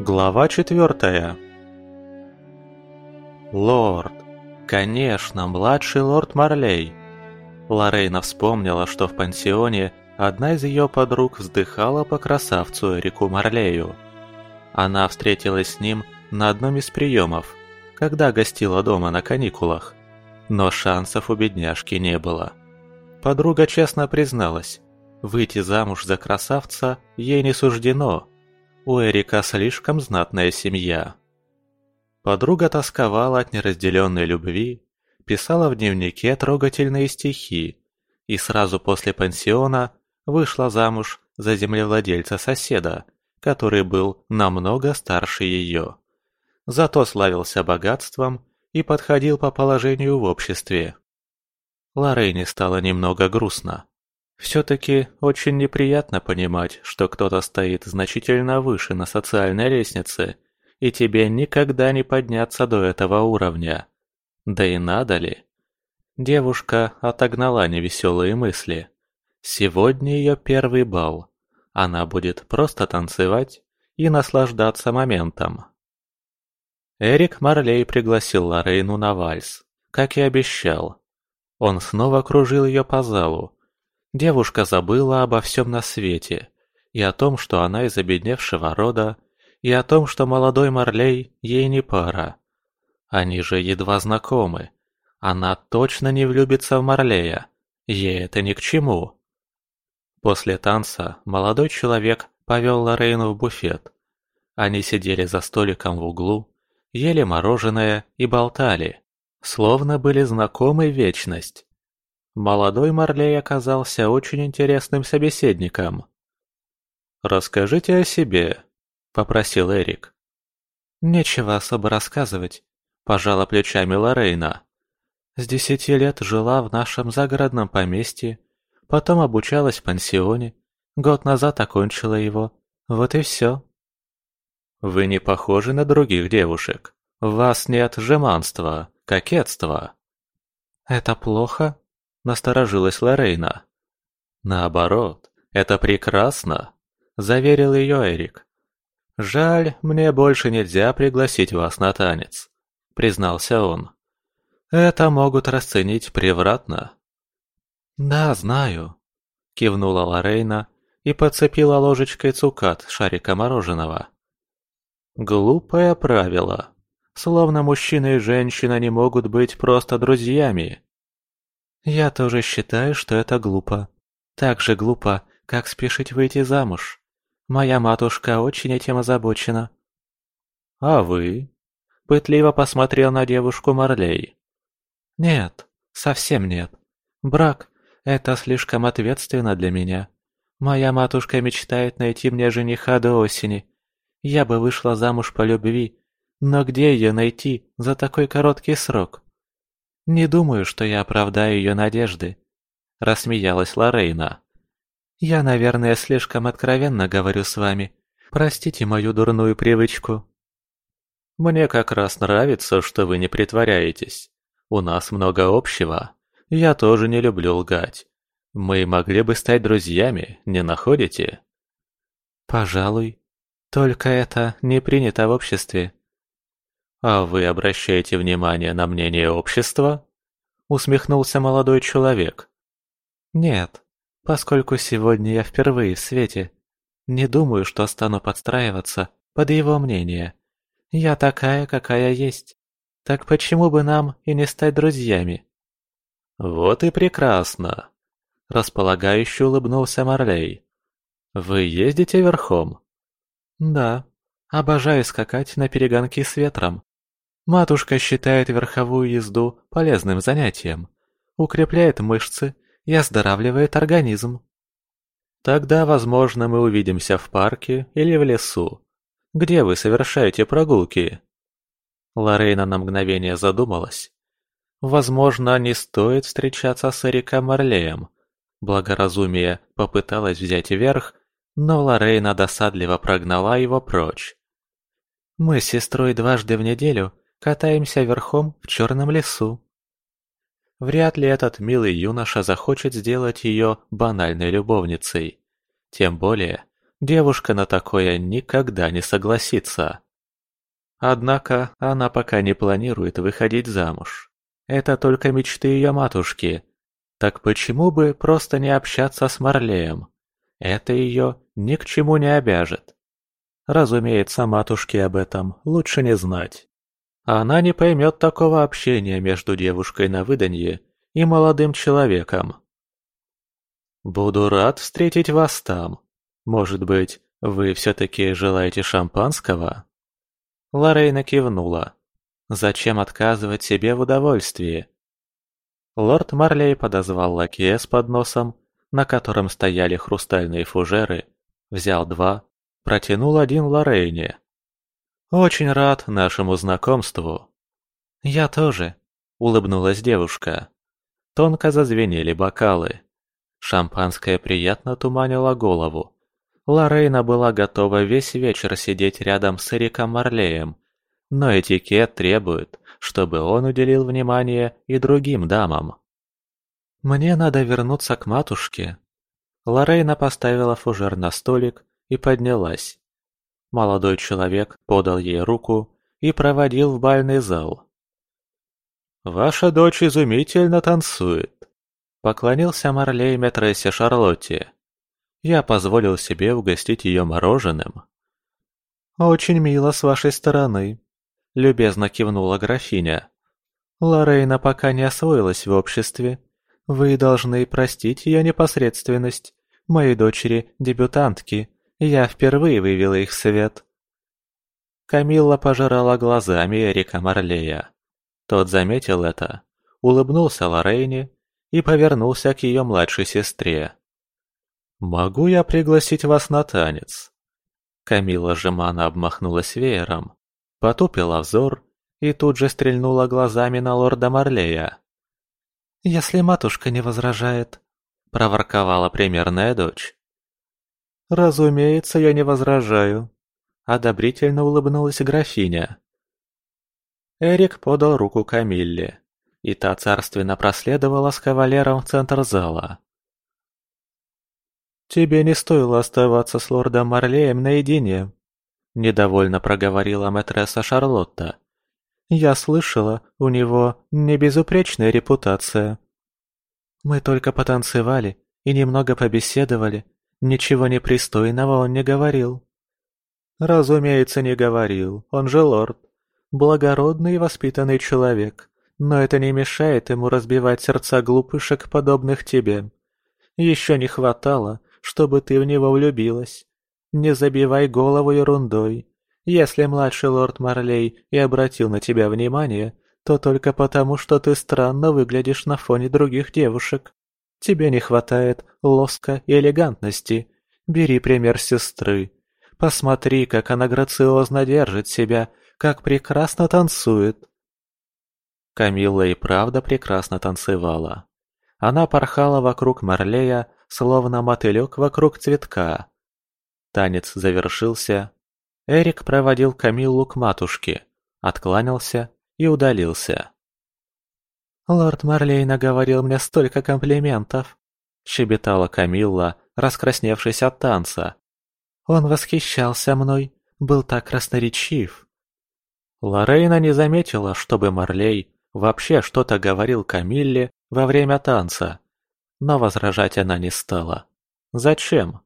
Глава четвертая Лорд. Конечно, младший лорд Марлей. Лорейна вспомнила, что в пансионе одна из ее подруг вздыхала по красавцу Эрику Марлею. Она встретилась с ним на одном из приемов, когда гостила дома на каникулах. Но шансов у бедняжки не было. Подруга честно призналась, выйти замуж за красавца ей не суждено – у Эрика слишком знатная семья. Подруга тосковала от неразделенной любви, писала в дневнике трогательные стихи и сразу после пансиона вышла замуж за землевладельца-соседа, который был намного старше ее. Зато славился богатством и подходил по положению в обществе. Лорейне стало немного грустно. Все-таки очень неприятно понимать, что кто-то стоит значительно выше на социальной лестнице, и тебе никогда не подняться до этого уровня. Да и надо ли? Девушка отогнала невеселые мысли. Сегодня ее первый бал. Она будет просто танцевать и наслаждаться моментом. Эрик Марлей пригласил Лорейну на вальс, как и обещал. Он снова кружил ее по залу, Девушка забыла обо всем на свете, и о том, что она из обедневшего рода, и о том, что молодой Марлей ей не пара. Они же едва знакомы. Она точно не влюбится в Марлея, ей это ни к чему. После танца молодой человек повел Лорейну в буфет. Они сидели за столиком в углу, ели мороженое и болтали, словно были знакомы вечность. Молодой Марлей оказался очень интересным собеседником. «Расскажите о себе», — попросил Эрик. «Нечего особо рассказывать», — пожала плечами Лорейна. «С десяти лет жила в нашем загородном поместье, потом обучалась в пансионе, год назад окончила его. Вот и все». «Вы не похожи на других девушек. В вас нет жеманства, кокетства». «Это плохо?» – насторожилась Лорейна. «Наоборот, это прекрасно», – заверил ее Эрик. «Жаль, мне больше нельзя пригласить вас на танец», – признался он. «Это могут расценить превратно». «Да, знаю», – кивнула Лорейна и подцепила ложечкой цукат шарика мороженого. «Глупое правило. Словно мужчина и женщина не могут быть просто друзьями. Я тоже считаю, что это глупо. Так же глупо, как спешить выйти замуж. Моя матушка очень этим озабочена. А вы? Пытливо посмотрел на девушку Марлей. Нет, совсем нет. Брак – это слишком ответственно для меня. Моя матушка мечтает найти мне жениха до осени. Я бы вышла замуж по любви, но где ее найти за такой короткий срок? «Не думаю, что я оправдаю ее надежды», – рассмеялась Лорейна. «Я, наверное, слишком откровенно говорю с вами. Простите мою дурную привычку». «Мне как раз нравится, что вы не притворяетесь. У нас много общего. Я тоже не люблю лгать. Мы могли бы стать друзьями, не находите?» «Пожалуй. Только это не принято в обществе», «А вы обращаете внимание на мнение общества?» Усмехнулся молодой человек. «Нет, поскольку сегодня я впервые в свете. Не думаю, что стану подстраиваться под его мнение. Я такая, какая есть. Так почему бы нам и не стать друзьями?» «Вот и прекрасно!» Располагающе улыбнулся Марлей. «Вы ездите верхом?» «Да, обожаю скакать на перегонки с ветром. Матушка считает верховую езду полезным занятием, укрепляет мышцы и оздоравливает организм. Тогда, возможно, мы увидимся в парке или в лесу. Где вы совершаете прогулки? Лорейна на мгновение задумалась. Возможно, не стоит встречаться с Эриком Марлеем. Благоразумие попыталась взять верх, но Лорейна досадливо прогнала его прочь. Мы с сестрой дважды в неделю Катаемся верхом в черном лесу. Вряд ли этот милый юноша захочет сделать ее банальной любовницей. Тем более, девушка на такое никогда не согласится. Однако она пока не планирует выходить замуж. Это только мечты ее матушки. Так почему бы просто не общаться с Марлеем? Это ее ни к чему не обяжет. Разумеется, матушке об этом лучше не знать. Она не поймет такого общения между девушкой на выданье и молодым человеком. «Буду рад встретить вас там. Может быть, вы все-таки желаете шампанского?» Лорейна кивнула. Зачем отказывать себе в удовольствии? Лорд Марлей подозвал лакея с подносом, на котором стояли хрустальные фужеры, взял два, протянул один Лорейне. «Очень рад нашему знакомству». «Я тоже», — улыбнулась девушка. Тонко зазвенели бокалы. Шампанское приятно туманило голову, Лорейна была готова весь вечер сидеть рядом с Эриком Марлеем, но этикет требует, чтобы он уделил внимание и другим дамам. «Мне надо вернуться к матушке». Лорейна поставила фужер на столик и поднялась. Молодой человек подал ей руку и проводил в бальный зал. «Ваша дочь изумительно танцует», — поклонился Марлей Метрессе Шарлотте я позволил себе угостить ее мороженым. «Очень мило с вашей стороны», — любезно кивнула графиня. «Лорейна пока не освоилась в обществе. Вы должны простить ее непосредственность. Моей дочери – дебютантки. Я впервые вывела их в свет». Камилла пожирала глазами Эрика Марлея. Тот заметил это, улыбнулся Лорейне и повернулся к ее младшей сестре. «Могу я пригласить вас на танец?» Камила жеманно обмахнулась веером, потупила взор и тут же стрельнула глазами на лорда Марлея. «Если матушка не возражает», — проворковала примерная дочь. «Разумеется, я не возражаю», — одобрительно улыбнулась графиня. Эрик подал руку Камилле, и та царственно проследовала с кавалером в центр зала. «Тебе не стоило оставаться с лордом Марлеем наедине», – недовольно проговорила мэтресса Шарлотта. «Я слышала, у него небезупречная репутация». «Мы только потанцевали и немного побеседовали. Ничего непристойного он не говорил». «Разумеется, не говорил. Он же лорд. Благородный и воспитанный человек. Но это не мешает ему разбивать сердца глупышек, подобных тебе. Еще не хватало, чтобы ты в него влюбилась. Не забивай голову ерундой. Если младший лорд Марлей и обратил на тебя внимание, то только потому, что ты странно выглядишь на фоне других девушек. Тебе не хватает лоска и элегантности. Бери пример сестры. Посмотри, как она грациозно держит себя, как прекрасно танцует. Камилла и правда прекрасно танцевала. Она порхала вокруг Марлея, словно мотылек вокруг цветка. Танец завершился. Эрик проводил Камиллу к матушке, откланялся и удалился. «Лорд Марлей наговорил мне столько комплиментов», — щебетала Камилла, раскрасневшись от танца. «Он восхищался мной, был так красноречив». Лорейна не заметила, чтобы Марлей вообще что-то говорил Камилле во время танца но возражать она не стала. Зачем?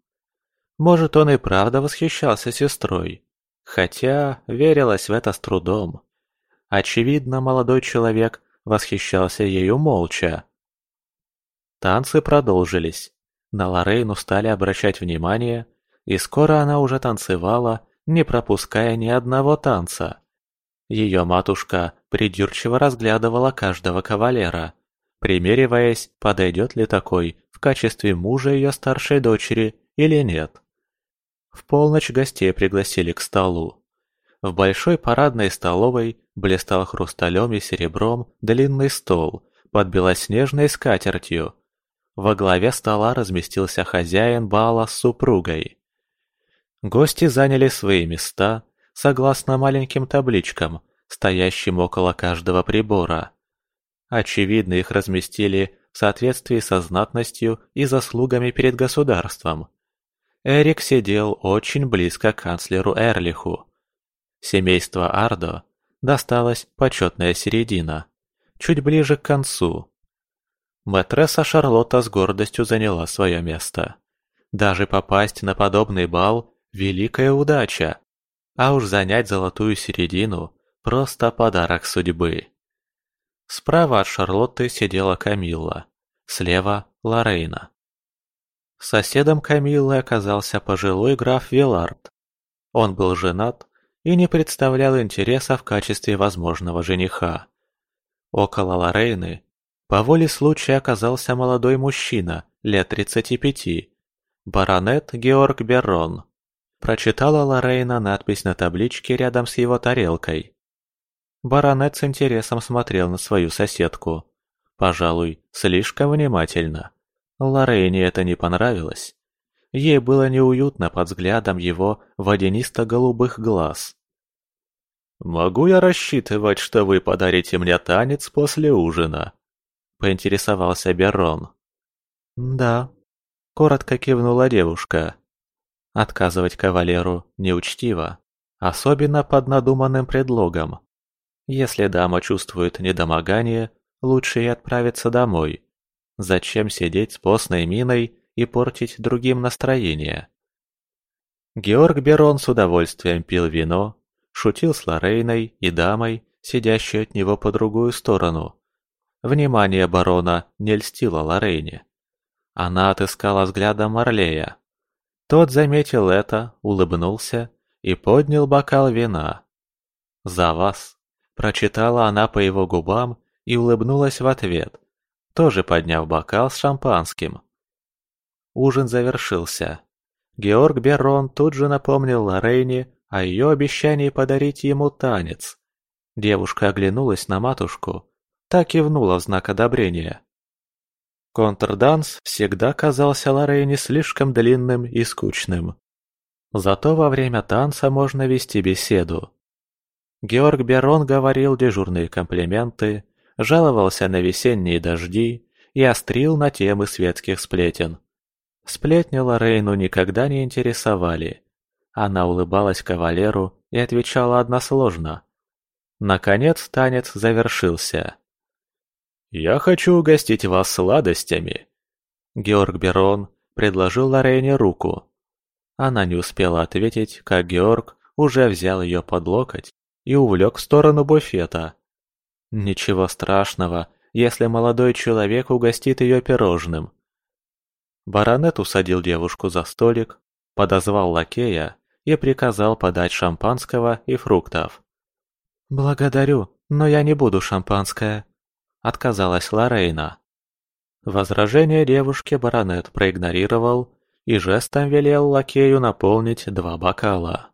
Может, он и правда восхищался сестрой. Хотя верилась в это с трудом. Очевидно, молодой человек восхищался ею молча. Танцы продолжились. На Лорейну стали обращать внимание, и скоро она уже танцевала, не пропуская ни одного танца. Ее матушка придирчиво разглядывала каждого кавалера – примериваясь, подойдет ли такой в качестве мужа ее старшей дочери или нет. В полночь гостей пригласили к столу. В большой парадной столовой блистал хрусталем и серебром длинный стол под белоснежной скатертью. Во главе стола разместился хозяин бала с супругой. Гости заняли свои места согласно маленьким табличкам, стоящим около каждого прибора. Очевидно, их разместили в соответствии со знатностью и заслугами перед государством. Эрик сидел очень близко к канцлеру Эрлиху. Семейство Ардо досталась почетная середина, чуть ближе к концу. Мэтресса Шарлотта с гордостью заняла свое место. Даже попасть на подобный бал – великая удача, а уж занять золотую середину – просто подарок судьбы. Справа от Шарлотты сидела Камилла, слева – Лорейна. Соседом Камиллы оказался пожилой граф Вилард. Он был женат и не представлял интереса в качестве возможного жениха. Около Лорейны по воле случая оказался молодой мужчина, лет 35, баронет Георг Беррон. Прочитала Лорейна надпись на табличке рядом с его тарелкой. Баронет с интересом смотрел на свою соседку. Пожалуй, слишком внимательно. Лорейне это не понравилось. Ей было неуютно под взглядом его водянисто-голубых глаз. «Могу я рассчитывать, что вы подарите мне танец после ужина?» – поинтересовался Берон. «Да», – коротко кивнула девушка. Отказывать кавалеру неучтиво, особенно под надуманным предлогом. Если дама чувствует недомогание, лучше и отправиться домой. Зачем сидеть с постной миной и портить другим настроение. Георг Берон с удовольствием пил вино, шутил с Лорейной и дамой, сидящей от него по другую сторону. Внимание барона не льстило Лорейне. Она отыскала взглядом Марлея. Тот заметил это, улыбнулся и поднял бокал вина. «За вас!» – прочитала она по его губам и улыбнулась в ответ, тоже подняв бокал с шампанским. Ужин завершился. Георг Берон тут же напомнил Лорейне о ее обещании подарить ему танец. Девушка оглянулась на матушку, так кивнула в знак одобрения. Контрданс всегда казался Лорейне слишком длинным и скучным. Зато во время танца можно вести беседу. Георг Берон говорил дежурные комплименты, жаловался на весенние дожди и острил на темы светских сплетен. Сплетни Лорейну никогда не интересовали. Она улыбалась кавалеру и отвечала односложно. Наконец танец завершился. «Я хочу угостить вас сладостями!» Георг Берон предложил Лорейне руку. Она не успела ответить, как Георг уже взял ее под локоть и увлек в сторону буфета. Ничего страшного, если молодой человек угостит ее пирожным. Баронет усадил девушку за столик, подозвал лакея и приказал подать шампанского и фруктов. «Благодарю, но я не буду шампанское», — отказалась Лорейна. Возражение девушки баронет проигнорировал и жестом велел лакею наполнить два бокала.